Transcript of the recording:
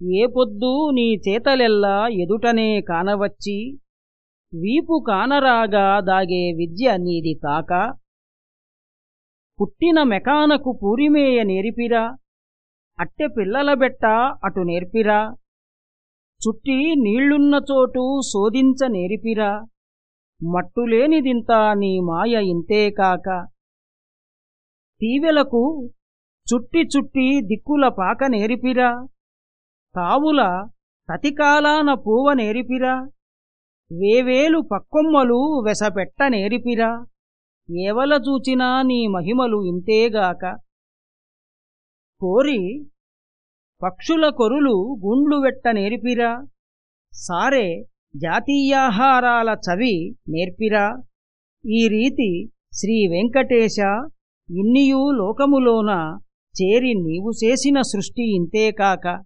ఏ పొద్దు నీ చేతలెల్లా ఎదుటనే కానవచ్చి వీపు కానరాగా దాగే విద్య నీది కాక పుట్టిన మెకానకు పూరిమేయ నేర్పిరా అట్టె పిల్లల బెట్ట అటు నేర్పిరా చుట్టి నీళ్ళున్న చోటు శోధించ నేర్పిరా మట్టులేనిదింతా నీ మాయ ఇంతేకాక తీవెలకు చుట్టి చుట్టి దిక్కుల పాక నేర్పిరా తావుల తతికాలాన పూవ నేర్పిరా. వేవేలు పక్కొమ్మలు వెసపెట్ట నేర్పిరా. ఏవల చూచినా నీ మహిమలు ఇంతేగాక. కోరి పక్షుల కొరులు గుండ్లు వెట్ట నేర్పిరా. సారే జాతీయాహారాల చవి నేర్పిరా. ఈ రీతి శ్రీ వెంకటేశ ఇన్నియూ లోకములోన చేరి నీవు చేసిన సృష్టి ఇంతేకాక.